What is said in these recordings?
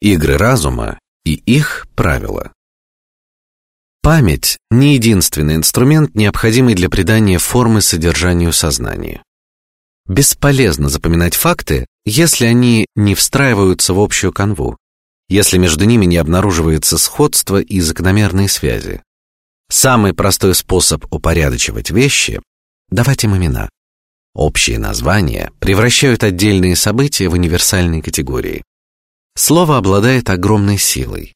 игры разума и их правила. Память не единственный инструмент, необходимый для придания формы содержанию сознания. Бесполезно запоминать факты, если они не встраиваются в общую канву, если между ними не обнаруживается сходство и закономерные связи. Самый простой способ упорядочивать вещи – давать им имена. Общие названия превращают отдельные события в универсальные категории. Слово обладает огромной силой.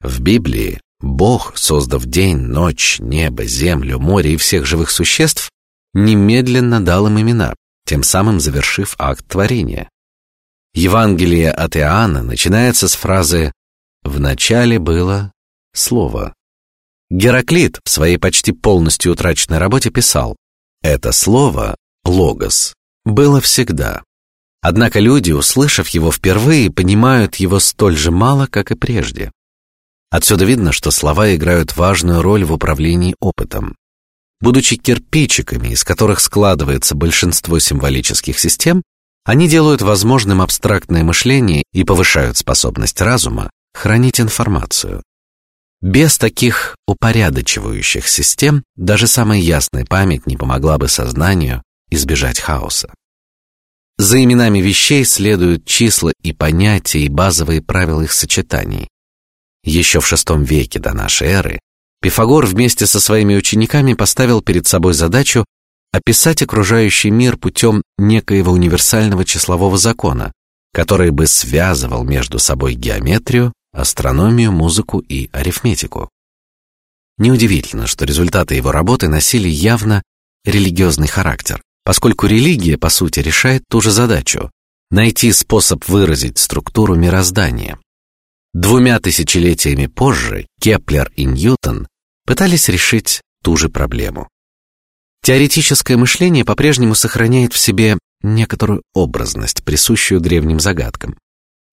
В Библии Бог, создав день, ночь, небо, землю, море и всех живых существ, немедленно дал им имена, тем самым завершив акт творения. Евангелие от Иоанна начинается с фразы «В начале было слово». Гераклит в своей почти полностью утраченной работе писал «Это слово, логос, было всегда». Однако люди, услышав его впервые, понимают его столь же мало, как и прежде. Отсюда видно, что слова играют важную роль в управлении опытом. Будучи кирпичиками, из которых складывается большинство символических систем, они делают возможным абстрактное мышление и повышают способность разума хранить информацию. Без таких упорядочивающих систем даже самая ясная память не помогла бы сознанию избежать хаоса. За именами вещей следуют числа и понятия и базовые правила их сочетаний. Еще в шестом веке до нашей эры Пифагор вместе со своими учениками поставил перед собой задачу описать окружающий мир путем некоего универсального числового закона, который бы связывал между собой геометрию, астрономию, музыку и арифметику. Неудивительно, что результаты его работы носили явно религиозный характер, поскольку религия по сути решает ту же задачу найти способ выразить структуру мироздания, Двумя тысячелетиями позже Кеплер и Ньютон пытались решить ту же проблему. Теоретическое мышление по-прежнему сохраняет в себе некоторую образность, присущую древним загадкам.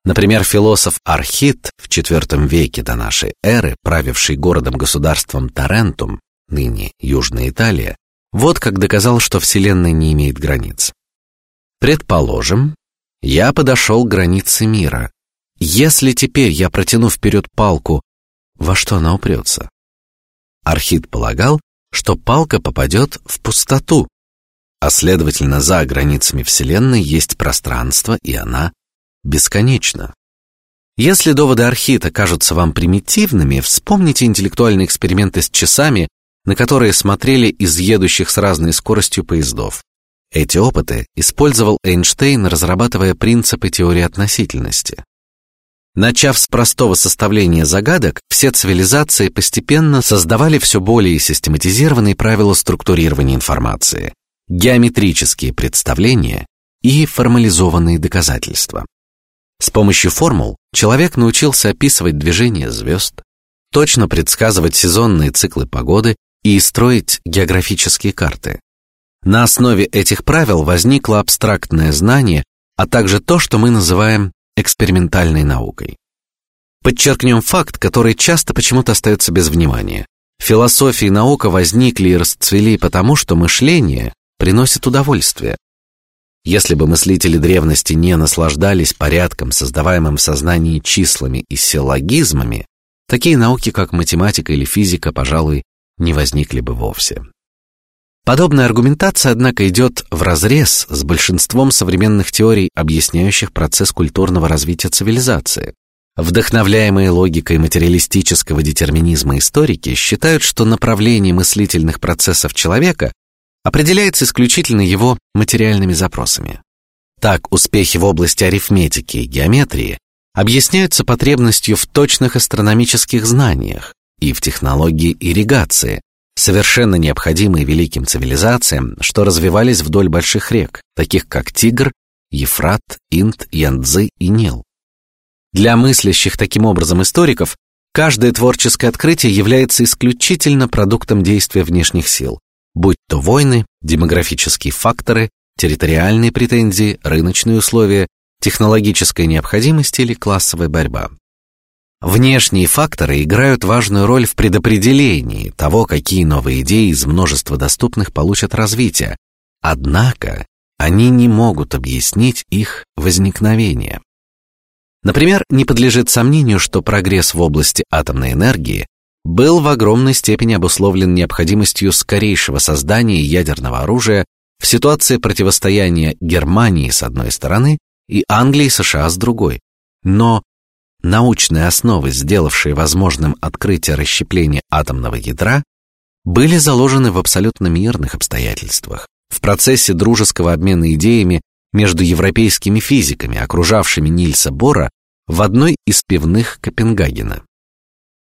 Например, философ Архит в IV веке до нашей эры, правивший городом-государством Тарентум, ныне Южная Италия, вот как доказал, что Вселенная не имеет границ. Предположим, я подошел к границе мира, если теперь я протяну вперед палку, во что она упрется? Архит полагал, что палка попадет в пустоту, а следовательно за границами Вселенной есть пространство, и она бесконечна. Если доводы Архита кажутся вам примитивными, вспомните интеллектуальные эксперименты с часами, на которые смотрели из едущих с разной скоростью поездов. Эти опыты использовал Эйнштейн, разрабатывая принципы теории относительности. Начав с простого составления загадок, все цивилизации постепенно создавали все более систематизированные правила структурирования информации, геометрические представления и формализованные доказательства. С помощью формул человек научился описывать движение звезд, точно предсказывать сезонные циклы погоды и строить географические карты. На основе этих правил возникло абстрактное знание, а также то, что мы называем экспериментальной наукой. Подчеркнем факт, который часто почему-то остается без внимания. Философия и наука возникли и расцвели потому, что мышление приносит удовольствие. Если бы мыслители древности не наслаждались порядком, создаваемым в сознании числами и силлогизмами, такие науки, как математика или физика, пожалуй, не возникли бы вовсе. Подобная аргументация, однако, идет в разрез с большинством современных теорий, объясняющих процесс культурного развития цивилизации. Вдохновляемые логикой материалистического детерминизма историки считают, что направление мыслительных процессов человека определяется исключительно его материальными запросами. Так, успехи в области арифметики и геометрии объясняются потребностью в точных астрономических знаниях и в технологии ирригации, совершенно необходимые великим цивилизациям, что развивались вдоль больших рек, таких как Тигр, Ефрат, Инд, Янцзы и Нил. Для мыслящих таким образом историков каждое творческое открытие является исключительно продуктом действия внешних сил, будь то войны, демографические факторы, территориальные претензии, рыночные условия, технологическая необходимость или классовая борьба. Внешние факторы играют важную роль в предопределении того, какие новые идеи из множества доступных получат развитие. Однако они не могут объяснить их возникновение. Например, не подлежит сомнению, что прогресс в области атомной энергии был в огромной степени обусловлен необходимостью скорейшего создания ядерного оружия в ситуации противостояния Германии с одной стороны и Англии и США с другой. Но научные основы, сделавшие возможным открытие расщепления атомного ядра, были заложены в абсолютно мирных обстоятельствах, в процессе дружеского обмена идеями между европейскими физиками, окружавшими Нильса Бора в одной из пивных Копенгагена.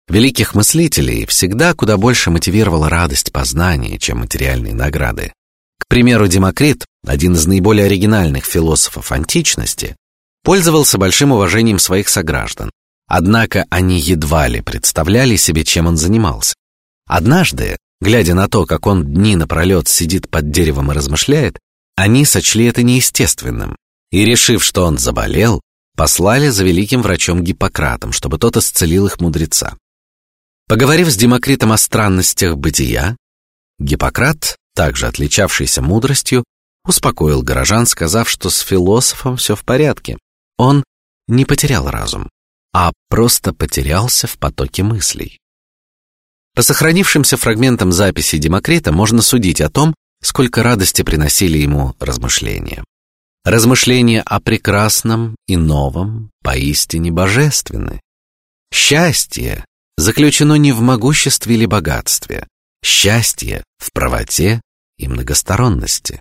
Великих мыслителей всегда куда больше мотивировала радость познания, чем материальные награды. К примеру, Демокрит, один из наиболее оригинальных философов античности, пользовался большим уважением своих сограждан. Однако они едва ли представляли себе, чем он занимался. Однажды, глядя на то, как он дни напролет сидит под деревом и размышляет, они сочли это неестественным и, решив, что он заболел, послали за великим врачом Гиппократом, чтобы тот исцелил их мудреца. Поговорив с Демокритом о странностях бытия, Гиппократ, также отличавшийся мудростью, успокоил горожан, сказав, что с философом все в порядке. Он не потерял разум, а просто потерялся в потоке мыслей. По сохранившимся фрагментам записи Демокрита можно судить о том, сколько радости приносили ему размышления. Размышления о прекрасном и новом поистине божественны. Счастье заключено не в могуществе или богатстве, счастье в правоте и многосторонности.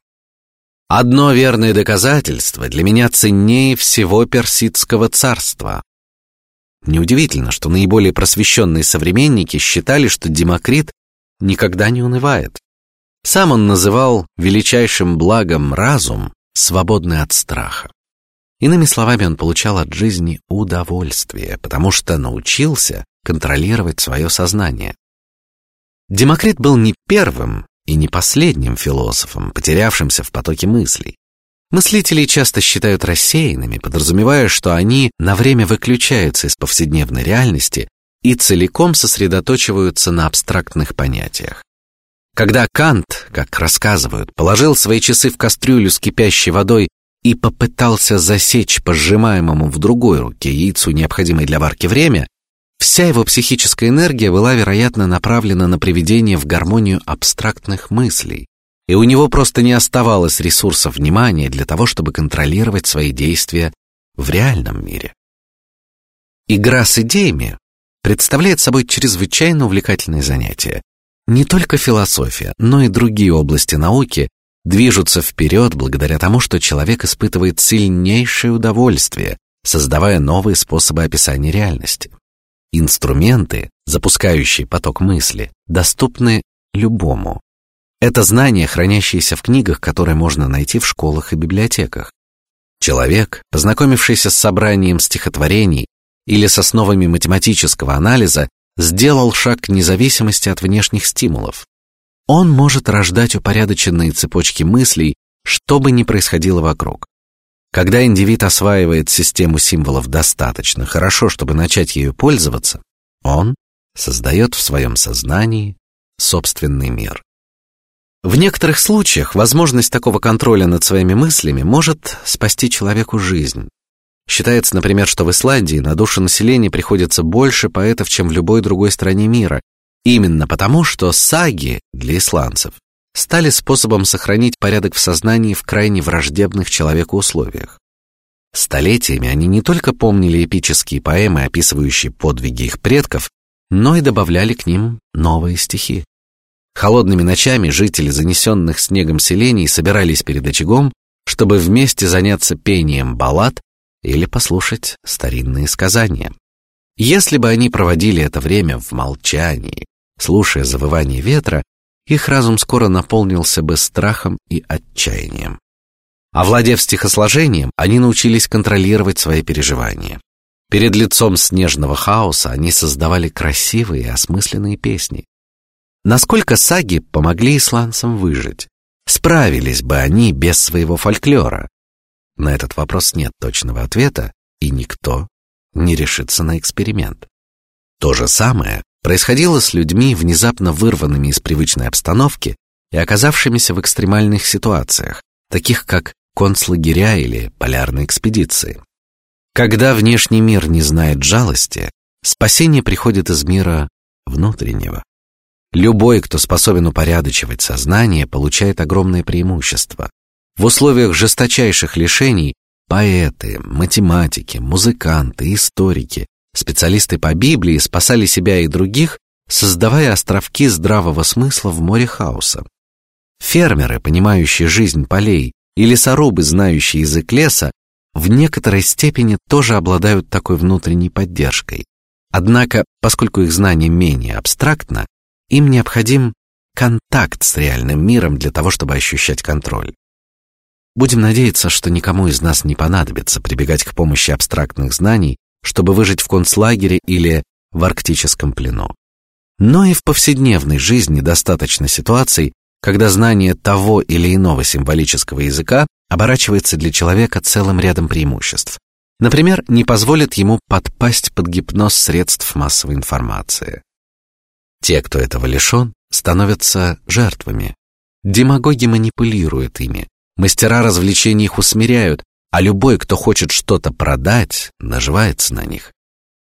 Одно верное доказательство для меня ценнее всего персидского царства. Неудивительно, что наиболее просвещенные современники считали, что Демокрит никогда не унывает. Сам он называл величайшим благом разум, свободный от страха. Иными словами, он получал от жизни удовольствие, потому что научился контролировать свое сознание. Демокрит был не первым и не последним философом, потерявшимся в потоке мыслей. Мыслители часто считают рассеянными, подразумевая, что они на время выключаются из повседневной реальности и целиком сосредотачиваются на абстрактных понятиях. Когда Кант, как рассказывают, положил свои часы в кастрюлю с кипящей водой и попытался засечь по сжимаемому в другой руке яйцу необходимое для варки время, вся его психическая энергия была, вероятно, направлена на приведение в гармонию абстрактных мыслей, и у него просто не оставалось ресурсов внимания для того, чтобы контролировать свои действия в реальном мире. Игра с идеями представляет собой чрезвычайно увлекательное занятие, не только философия, но и другие области науки движутся вперед благодаря тому, что человек испытывает сильнейшее удовольствие, создавая новые способы описания реальности. Инструменты, запускающие поток мысли, доступны любому. Это знания, хранящиеся в книгах, которые можно найти в школах и библиотеках. Человек, познакомившийся с собранием стихотворений или с основами математического анализа, сделал шаг к независимости от внешних стимулов. Он может рождать упорядоченные цепочки мыслей, что бы ни происходило вокруг. Когда индивид осваивает систему символов достаточно хорошо, чтобы начать ею пользоваться, он создает в своем сознании собственный мир. В некоторых случаях возможность такого контроля над своими мыслями может спасти человеку жизнь. Считается, например, что в Исландии на душу населения приходится больше поэтов, чем в любой другой стране мира, именно потому, что саги для исландцев стали способом сохранить порядок в сознании в крайне враждебных человеку условиях. Столетиями они не только помнили эпические поэмы, описывающие подвиги их предков, но и добавляли к ним новые стихи. Холодными ночами жители занесенных снегом селений собирались перед очагом, чтобы вместе заняться пением баллад или послушать старинные сказания. Если бы они проводили это время в молчании, слушая завывание ветра, их разум скоро наполнился бы страхом и отчаянием. Овладев стихосложением, они научились контролировать свои переживания. Перед лицом снежного хаоса они создавали красивые и осмысленные песни. Насколько саги помогли исландцам выжить? Справились бы они без своего фольклора? На этот вопрос нет точного ответа, и никто не решится на эксперимент. То же самое происходило с людьми, внезапно вырванными из привычной обстановки и оказавшимися в экстремальных ситуациях, таких как концлагеря или полярные экспедиции. Когда внешний мир не знает жалости, спасение приходит из мира внутреннего. Любой, кто способен упорядочивать сознание, получает огромное преимущество. В условиях жесточайших лишений поэты, математики, музыканты, историки, специалисты по Библии спасали себя и других, создавая островки здравого смысла в море хаоса. Фермеры, понимающие жизнь полей, и лесорубы, знающие язык леса, в некоторой степени тоже обладают такой внутренней поддержкой. Однако, поскольку их знание менее абстрактно, им необходим контакт с реальным миром для того, чтобы ощущать контроль. Будем надеяться, что никому из нас не понадобится прибегать к помощи абстрактных знаний, чтобы выжить в концлагере или в арктическом плену. Но и в повседневной жизни достаточно ситуаций, когда знание того или иного символического языка оборачивается для человека целым рядом преимуществ. Например, не позволит ему подпасть под гипноз средств массовой информации. Те, кто этого лишен, становятся жертвами. Демагоги манипулируют ими, мастера развлечений их усмиряют, а любой, кто хочет что-то продать, наживается на них.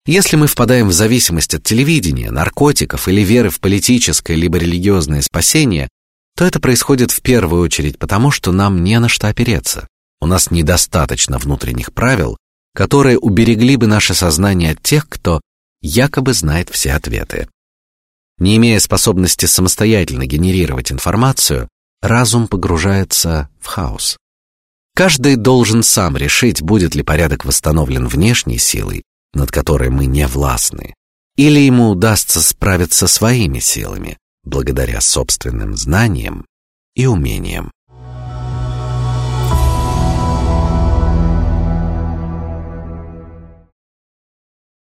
Если мы впадаем в зависимость от телевидения, наркотиков или веры в политическое либо религиозное спасение, то это происходит в первую очередь потому, что нам не на что опереться. У нас недостаточно внутренних правил, которые уберегли бы наше сознание от тех, кто якобы знает все ответы. Не имея способности самостоятельно генерировать информацию, разум погружается в хаос. Каждый должен сам решить, будет ли порядок восстановлен внешней силой, над которой мы не властны, или ему удастся справиться своими силами, благодаря собственным знаниям и умениям.